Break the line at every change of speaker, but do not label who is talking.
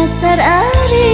dasar arif